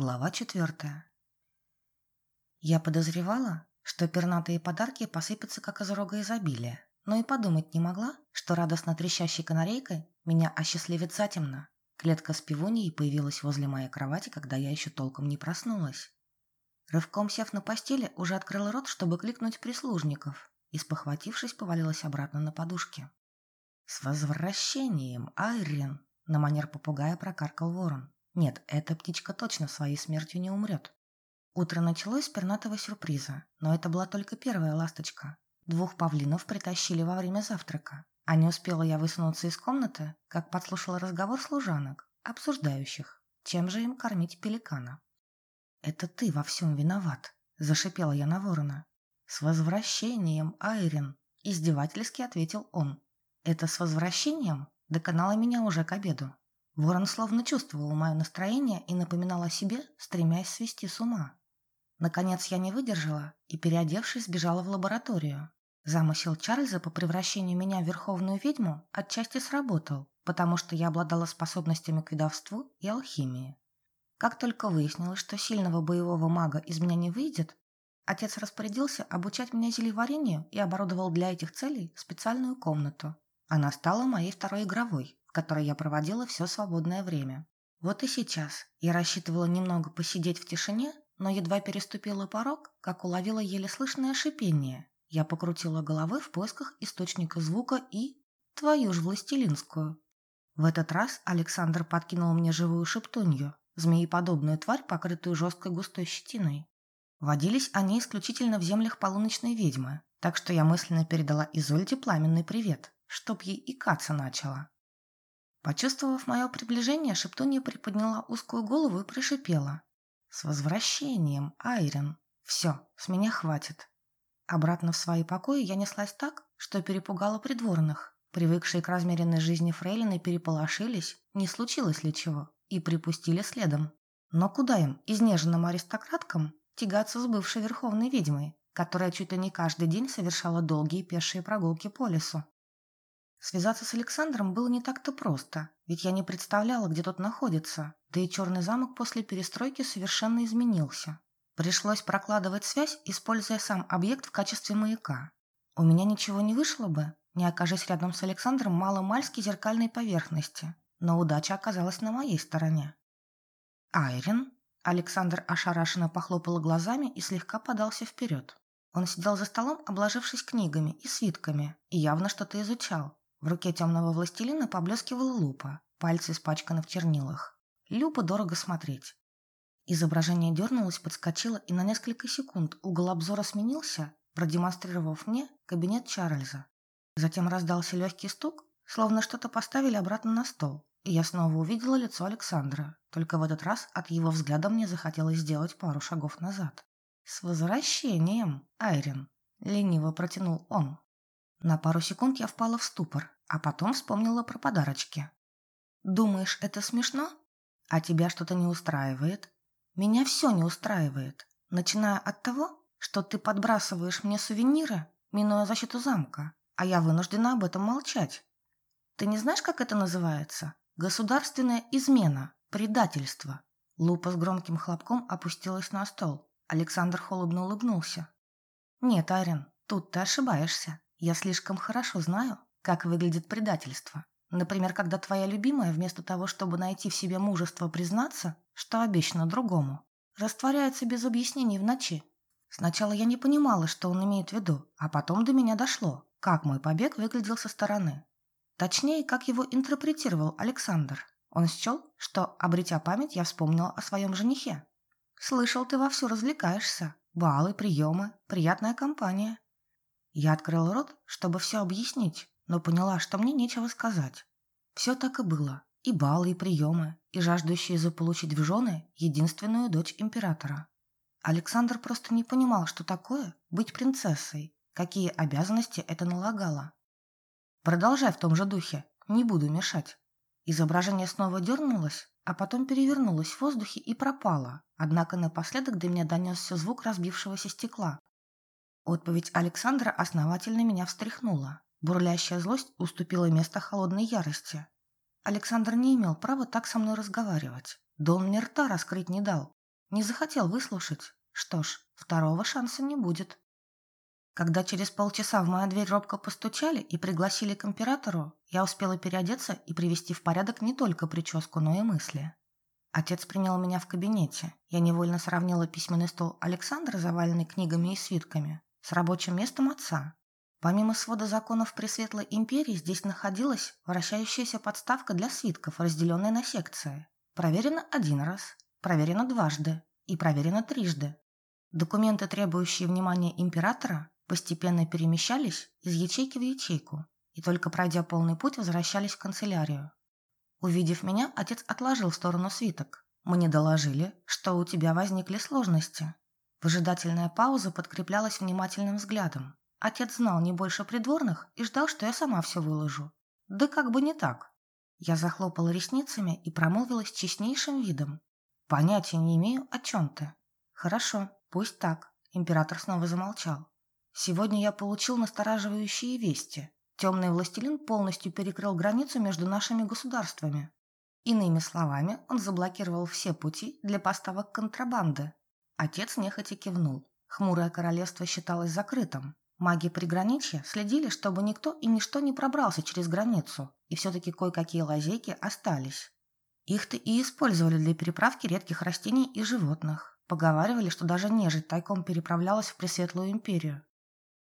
Глава четвертая. Я подозревала, что пернатые подарки посыпятся как из рога изобилия, но и подумать не могла, что радостно трещащей канарейкой меня осчастливит затемно. Клетка с пивуньей появилась возле моей кровати, когда я еще толком не проснулась. Рывком сев на постели, уже открыла рот, чтобы кликнуть прислужников, и, спохватившись, повалилась обратно на подушке. «С возвращением, Айрин!» – на манер попугая прокаркал ворон. Нет, эта птичка точно своей смертью не умрет. Утро началось с пернатого сюрприза, но это была только первая ласточка. Двух павлинов притащили во время завтрака. А не успела я высунуться из комнаты, как подслушала разговор служанок, обсуждающих, чем же им кормить пеликана. «Это ты во всем виноват», – зашипела я на ворона. «С возвращением, Айрин!» – издевательски ответил он. «Это с возвращением?» – доконало меня уже к обеду. Ворон словно чувствовал мое настроение и напоминал о себе, стремясь свести с ума. Наконец я не выдержала и, переодевшись, сбежала в лабораторию. Замысел Чарльза по превращению меня в верховную ведьму отчасти сработал, потому что я обладала способностями к ведовству и алхимии. Как только выяснилось, что сильного боевого мага из меня не выйдет, отец распорядился обучать меня зельеварению и оборудовал для этих целей специальную комнату. Она стала моей второй игровой, которой я проводила все свободное время. Вот и сейчас я рассчитывала немного посидеть в тишине, но едва переступила порог, как уловила еле слышное шипение. Я покрутила головой в поисках источника звука и... Твою ж властелинскую. В этот раз Александр подкинул мне живую шептунью, змееподобную тварь, покрытую жесткой густой щетиной. Водились они исключительно в землях полуночной ведьмы, так что я мысленно передала Изольде пламенный привет, чтоб ей икаться начала. Почувствовав мое приближение, Шептунья приподняла узкую голову и прошипела. «С возвращением, Айрин! Все, с меня хватит!» Обратно в свои покои я неслась так, что перепугала придворных. Привыкшие к размеренной жизни фрейлины переполошились, не случилось ли чего, и припустили следом. Но куда им, изнеженным аристократкам, тягаться с бывшей верховной ведьмой, которая чуть ли не каждый день совершала долгие пешие прогулки по лесу? Связаться с Александром было не так-то просто, ведь я не представляла, где тот находится, да и черный замок после перестройки совершенно изменился. Пришлось прокладывать связь, используя сам объект в качестве маяка. У меня ничего не вышло бы, не окажись рядом с Александром маломальски зеркальной поверхности, но удача оказалась на моей стороне. «Айрин?» Александр ошарашенно похлопал глазами и слегка подался вперед. Он сидел за столом, обложившись книгами и свитками, и явно что-то изучал. В руке темного властелина поблескивала лупа, пальцы испачканы в чернилах. Люпа дорого смотреть. Изображение дернулось, подскочило, и на несколько секунд угол обзора сменился, продемонстрировав мне кабинет Чарльза. Затем раздался легкий стук, словно что-то поставили обратно на стол, и я снова увидела лицо Александра, только в этот раз от его взгляда мне захотелось сделать пару шагов назад. «С возвращением, Айрин!» – лениво протянул он. На пару секунд я впала в ступор, а потом вспомнила про подарочки. «Думаешь, это смешно? А тебя что-то не устраивает?» «Меня все не устраивает, начиная от того, что ты подбрасываешь мне сувениры, минуя защиту замка, а я вынуждена об этом молчать. Ты не знаешь, как это называется? Государственная измена, предательство». Лупа с громким хлопком опустилась на стол. Александр холодно улыбнулся. «Нет, Арен, тут ты ошибаешься. Я слишком хорошо знаю, как выглядит предательство. Например, когда твоя любимая, вместо того, чтобы найти в себе мужество признаться, что обещано другому, растворяется без объяснений в ночи. Сначала я не понимала, что он имеет в виду, а потом до меня дошло, как мой побег выглядел со стороны. Точнее, как его интерпретировал Александр. Он счел, что, обретя память, я вспомнила о своем женихе. «Слышал, ты вовсю развлекаешься. Балы, приемы, приятная компания. Я открыла рот, чтобы все объяснить, но поняла, что мне нечего сказать. Все так и было. И балы, и приемы, и жаждущие заполучить в жены единственную дочь императора. Александр просто не понимал, что такое быть принцессой, какие обязанности это налагало. Продолжай в том же духе, не буду мешать. Изображение снова дернулось, а потом перевернулось в воздухе и пропало, однако напоследок до меня донесся звук разбившегося стекла, Отповедь Александра основательно меня встряхнула. Бурлящая злость уступила место холодной ярости. Александр не имел права так со мной разговаривать. Да он мне рта раскрыть не дал. Не захотел выслушать. Что ж, второго шанса не будет. Когда через полчаса в мою дверь робко постучали и пригласили к императору, я успела переодеться и привести в порядок не только прическу, но и мысли. Отец принял меня в кабинете. Я невольно сравнила письменный стол Александра, заваленный книгами и свитками, с рабочим местом отца. Помимо свода законов Пресветлой империи, здесь находилась вращающаяся подставка для свитков, разделенная на секции. Проверено один раз, проверено дважды и проверено трижды. Документы, требующие внимания императора, постепенно перемещались из ячейки в ячейку и только пройдя полный путь возвращались в канцелярию. Увидев меня, отец отложил в сторону свиток. Мне доложили, что у тебя возникли сложности. Выжидательная пауза подкреплялась внимательным взглядом. Отец знал не больше придворных и ждал, что я сама все выложу. Да как бы не так. Я захлопала ресницами и промолвила с честнейшим видом. Понятия не имею, о чем ты. Хорошо, пусть так. Император снова замолчал. Сегодня я получил настораживающие вести. Темный властелин полностью перекрыл границу между нашими государствами. Иными словами, он заблокировал все пути для поставок контрабанды. Отец нехотя кивнул. Хмурое королевство считалось закрытым. Маги приграничья следили, чтобы никто и ничто не пробрался через границу, и все-таки кое-какие лазейки остались. Их-то и использовали для переправки редких растений и животных. Поговаривали, что даже нежить тайком переправлялась в Пресветлую империю.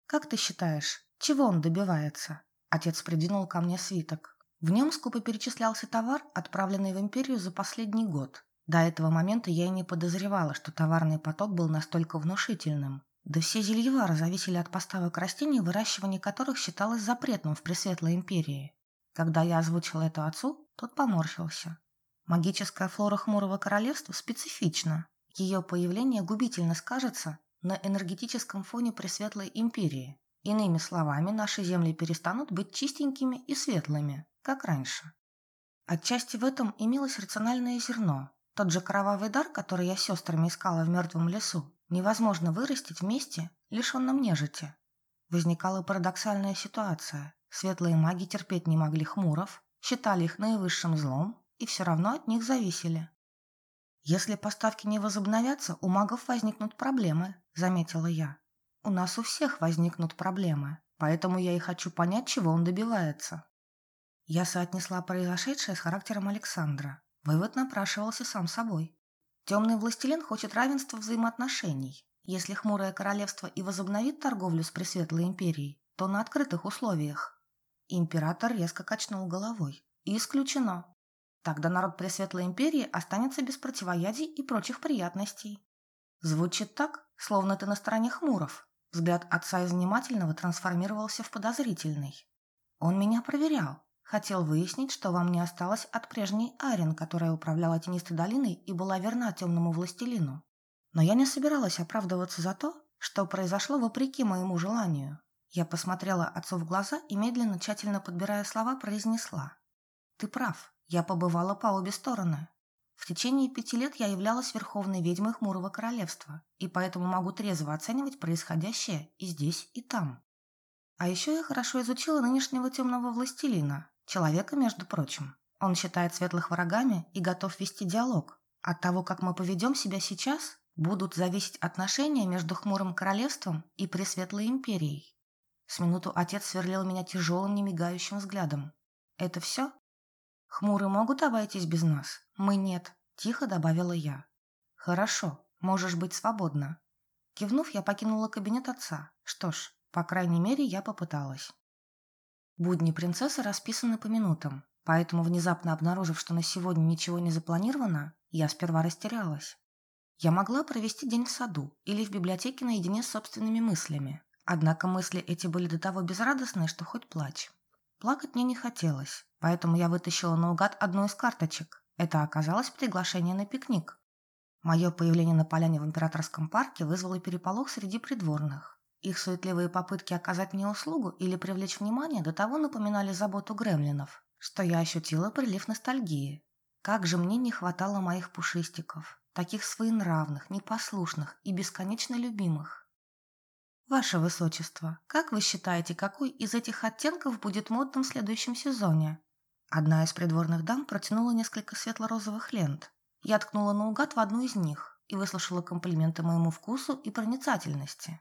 Как ты считаешь, чего он добивается? Отец придвинул ко мне свиток. В нем скупо перечислялся товар, отправленный в империю за последний год. До этого момента я и не подозревала, что товарный поток был настолько внушительным. Да все зельевары зависели от поставок растений, выращивание которых считалось запретным в Пресветлой империи. Когда я озвучила это отцу, тот поморщился. Магическая флора Хмурого Королевства специфична. Ее появление губительно скажется на энергетическом фоне Пресветлой империи. Иными словами, наши земли перестанут быть чистенькими и светлыми, как раньше. Отчасти в этом имелось рациональное зерно. Тот же кровавый дар, который я с сестрами искала в мертвом лесу, невозможно вырастить вместе, лишенном нежити. Возникала парадоксальная ситуация. Светлые маги терпеть не могли хмуров, считали их наивысшим злом и все равно от них зависели. «Если поставки не возобновятся, у магов возникнут проблемы», – заметила я. У нас у всех возникнут проблемы, поэтому я и хочу понять, чего он добивается. Я соотнесла произошедшее с характером Александра. Вывод напрашивался сам собой. Темный властелин хочет равенства взаимоотношений. Если хмурое королевство и возобновит торговлю с Пресветлой империей, то на открытых условиях. Император резко качнул головой. Исключено. Тогда народ Пресветлой империи останется без противоядий и прочих приятностей. Звучит так, словно ты на стороне хмуров. Взгляд отца из внимательного трансформировался в подозрительный. Он меня проверял. Хотел выяснить, что вам не осталось от прежней Арен, которая управляла тенистой долиной и была верна темному властелину. Но я не собиралась оправдываться за то, что произошло вопреки моему желанию. Я посмотрела отцу в глаза и, медленно, тщательно подбирая слова, произнесла. «Ты прав. Я побывала по обе стороны. В течение пяти лет я являлась верховной ведьмой Хмурого Королевства, и поэтому могу трезво оценивать происходящее и здесь, и там. А еще я хорошо изучила нынешнего темного властелина, человека, между прочим. Он считает светлых врагами и готов вести диалог. От того, как мы поведем себя сейчас, будут зависеть отношения между Хмурым Королевством и Пресветлой Империей. С минуту отец сверлил меня тяжелым, немигающим взглядом. «Это все?» «Хмуры могут обойтись без нас? Мы нет», – тихо добавила я. «Хорошо, можешь быть свободна». Кивнув, я покинула кабинет отца. Что ж, по крайней мере, я попыталась. Будни принцессы расписаны по минутам, поэтому, внезапно обнаружив, что на сегодня ничего не запланировано, я сперва растерялась. Я могла провести день в саду или в библиотеке наедине с собственными мыслями. Однако мысли эти были до того безрадостные, что хоть плачь. Плакать мне не хотелось, поэтому я вытащила наугад одну из карточек. Это оказалось приглашение на пикник. Мое появление на поляне в Императорском парке вызвало переполох среди придворных. Их суетливые попытки оказать мне услугу или привлечь внимание до того напоминали заботу гремлинов, что я ощутила прилив ностальгии. Как же мне не хватало моих пушистиков, таких своенравных, непослушных и бесконечно любимых. «Ваше Высочество, как вы считаете, какой из этих оттенков будет модным в следующем сезоне?» Одна из придворных дам протянула несколько светло-розовых лент. Я ткнула наугад в одну из них. и выслушала комплименты моему вкусу и проницательности.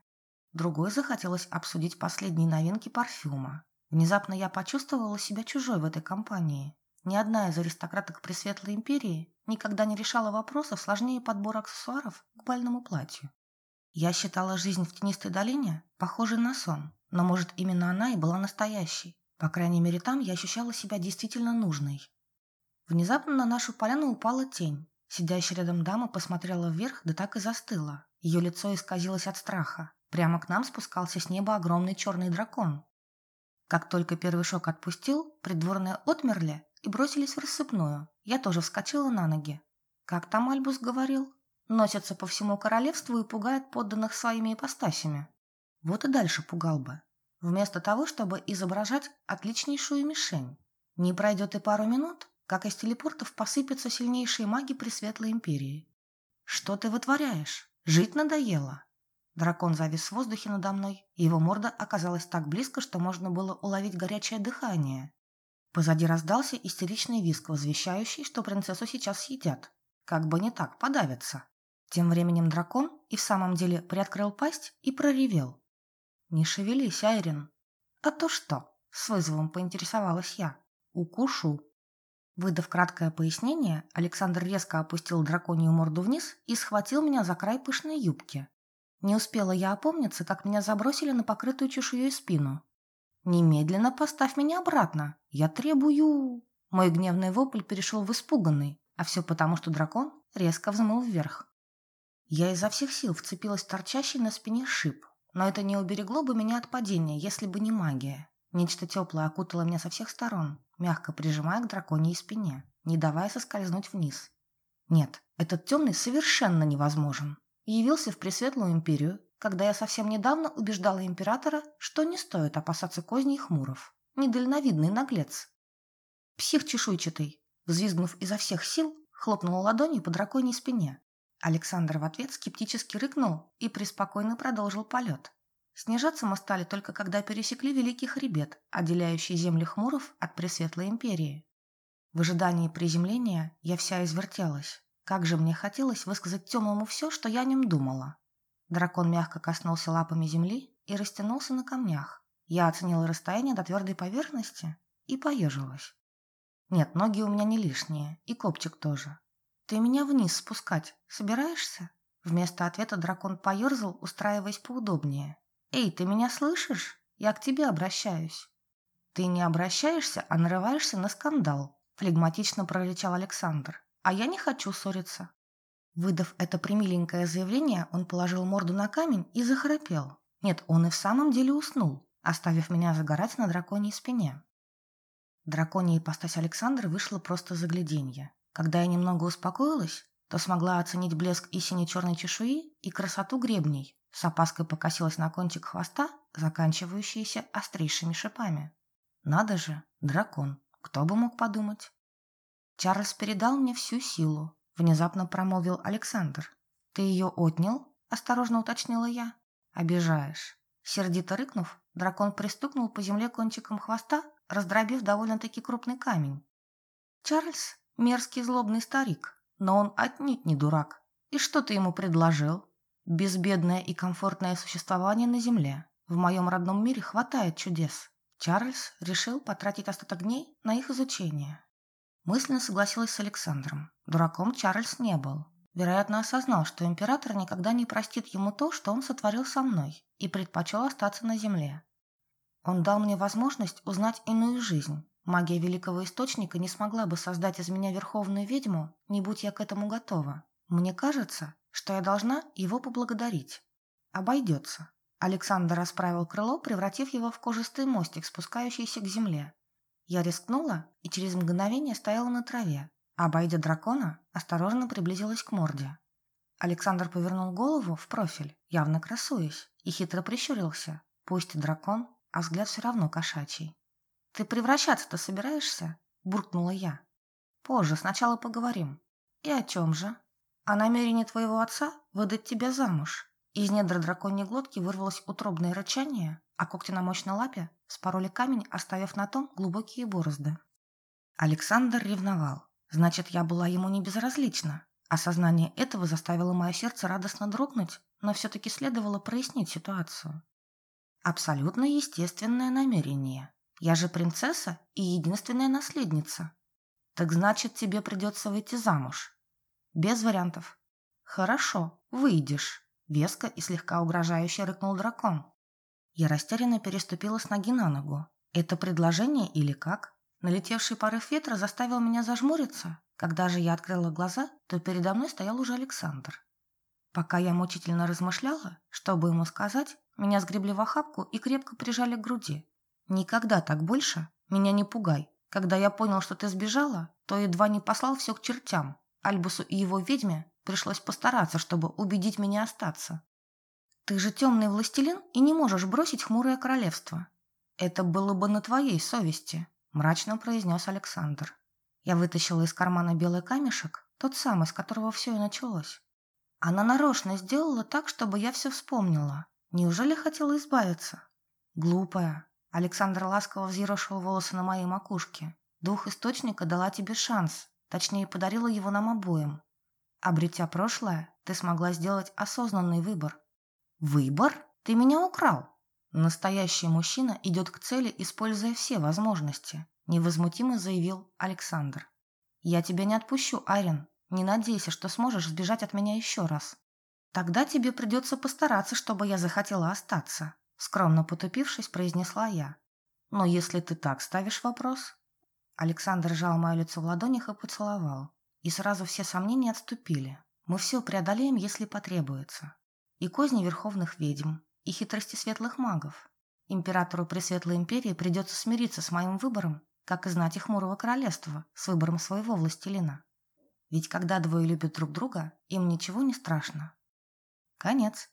Другой захотелось обсудить последние новинки парфюма. Внезапно я почувствовала себя чужой в этой компании. Ни одна из аристократок Пресветлой империи никогда не решала вопросов сложнее подбора аксессуаров к бальному платью. Я считала жизнь в тенистой долине похожей на сон, но, может, именно она и была настоящей. По крайней мере, там я ощущала себя действительно нужной. Внезапно на нашу поляну упала тень. Сидящая рядом дама посмотрела вверх, да так и застыла. Ее лицо исказилось от страха. Прямо к нам спускался с неба огромный черный дракон. Как только первый шок отпустил, придворные отмерли и бросились в рассыпную. Я тоже вскочила на ноги. Как там Альбус говорил? Носится по всему королевству и пугает подданных своими ипостасями. Вот и дальше пугал бы. Вместо того, чтобы изображать отличнейшую мишень. Не пройдет и пару минут, как из телепортов посыпятся сильнейшие маги Пресветлой Империи. «Что ты вытворяешь? Жить надоело!» Дракон завис в воздухе надо мной, его морда оказалась так близко, что можно было уловить горячее дыхание. Позади раздался истеричный виск, возвещающий, что принцессу сейчас съедят. Как бы не так, подавятся. Тем временем дракон и в самом деле приоткрыл пасть и проревел. «Не шевелись, Айрин!» «А то что?» – с вызовом поинтересовалась я. «Укушу!» Выдав краткое пояснение, Александр резко опустил драконью морду вниз и схватил меня за край пышной юбки. Не успела я опомниться, как меня забросили на покрытую чешуей спину. «Немедленно поставь меня обратно! Я требую...» Мой гневный вопль перешел в испуганный, а все потому, что дракон резко взмыл вверх. Я изо всех сил вцепилась в торчащий на спине шип, но это не уберегло бы меня от падения, если бы не магия. Нечто теплое окутало меня со всех сторон, мягко прижимая к драконьей спине, не давая соскользнуть вниз. Нет, этот темный совершенно невозможен. Явился в Пресветлую империю, когда я совсем недавно убеждала императора, что не стоит опасаться козней хмуров. Недальновидный наглец. Псих чешуйчатый, взвизгнув изо всех сил, хлопнул ладонью по драконьей спине. Александр в ответ скептически рыкнул и преспокойно продолжил полет. Снижаться мы стали только когда пересекли Великий Хребет, отделяющий земли Хмуров от Пресветлой Империи. В ожидании приземления я вся извертелась. Как же мне хотелось высказать темному все, что я о нем думала. Дракон мягко коснулся лапами земли и растянулся на камнях. Я оценила расстояние до твердой поверхности и поежилась. Нет, ноги у меня не лишние, и копчик тоже. Ты меня вниз спускать собираешься? Вместо ответа дракон поерзал, устраиваясь поудобнее. «Эй, ты меня слышишь? Я к тебе обращаюсь». «Ты не обращаешься, а нарываешься на скандал», – флегматично прорычал Александр. «А я не хочу ссориться». Выдав это примиленькое заявление, он положил морду на камень и захрапел. Нет, он и в самом деле уснул, оставив меня загорать на драконьей спине. Драконья ипостась Александра вышла просто загляденье. Когда я немного успокоилась, то смогла оценить блеск и сине-черной чешуи и красоту гребней, с опаской покосилась на кончик хвоста, заканчивающийся острейшими шипами. Надо же, дракон, кто бы мог подумать. Чарльз передал мне всю силу, внезапно промолвил Александр. Ты ее отнял? Осторожно уточнила я. Обижаешь. Сердито рыкнув, дракон пристукнул по земле кончиком хвоста, раздробив довольно-таки крупный камень. Чарльз – мерзкий злобный старик, но он отнюдь не дурак. И что ты ему предложил? Безбедное и комфортное существование на Земле. В моем родном мире хватает чудес. Чарльз решил потратить остаток дней на их изучение. Мысленно согласилась с Александром. Дураком Чарльз не был. Вероятно, осознал, что император никогда не простит ему то, что он сотворил со мной, и предпочел остаться на земле. Он дал мне возможность узнать иную жизнь. Магия Великого Источника не смогла бы создать из меня верховную ведьму, не будь я к этому готова. Мне кажется, что я должна его поблагодарить. Обойдется. Александр расправил крыло, превратив его в кожистый мостик, спускающийся к земле. Я рискнула и через мгновение стояла на траве, а, обойдя дракона, осторожно приблизилась к морде. Александр повернул голову в профиль, явно красуясь, и хитро прищурился. Пусть дракон, а взгляд все равно кошачий. «Ты превращаться-то собираешься?» – буркнула я. «Позже, сначала поговорим». «И о чем же?» о намерении твоего отца выдать тебя замуж. Из недр драконьей глотки вырвалось утробное рычание, а когти на мощной лапе спороли камень, оставив на том глубокие борозды. Александр ревновал. Значит, я была ему не безразлична. Осознание этого заставило мое сердце радостно дрогнуть, но все-таки следовало прояснить ситуацию. Абсолютно естественное намерение. Я же принцесса и единственная наследница. Так значит, тебе придется выйти замуж. Без вариантов. Хорошо, выйдешь. Веско и слегка угрожающе рыкнул дракон. Я растерянно переступила с ноги на ногу. Это предложение или как? Налетевший порыв ветра заставил меня зажмуриться. Когда же я открыла глаза, то передо мной стоял уже Александр. Пока я мучительно размышляла, что бы ему сказать, меня сгребли в охапку и крепко прижали к груди. «Никогда так больше меня не пугай. Когда я понял, что ты сбежала, то едва не послал все к чертям. Альбусу и его ведьме пришлось постараться, чтобы убедить меня остаться. Ты же темный властелин и не можешь бросить хмурое королевство. Это было бы на твоей совести», – мрачно произнес Александр. Я вытащила из кармана белый камешек, тот самый, с которого все и началось. Она нарочно сделала так, чтобы я все вспомнила. Неужели хотела избавиться? Глупая. Александр ласково взъерошил волосы на моей макушке. Дух источника дала тебе шанс, точнее подарила его нам обоим. Обретя прошлое, ты смогла сделать осознанный выбор. Выбор? Ты меня украл. Настоящий мужчина идет к цели, используя все возможности невозмутимо заявил Александр. Я тебя не отпущу, Арин. Не надейся, что сможешь сбежать от меня еще раз. Тогда тебе придется постараться, чтобы я захотела остаться, скромно потупившись, произнесла я. Но если ты так ставишь вопрос, Александр сжал мое лицо в ладонях и поцеловал. И сразу все сомнения отступили. Мы все преодолеем, если потребуется. И козни верховных ведьм, и хитрости светлых магов. Императору Пресветлой Империи придется смириться с моим выбором как и знать их Хмурого Королевства с выбором своего властелина. Ведь когда двое любят друг друга, им ничего не страшно. Конец.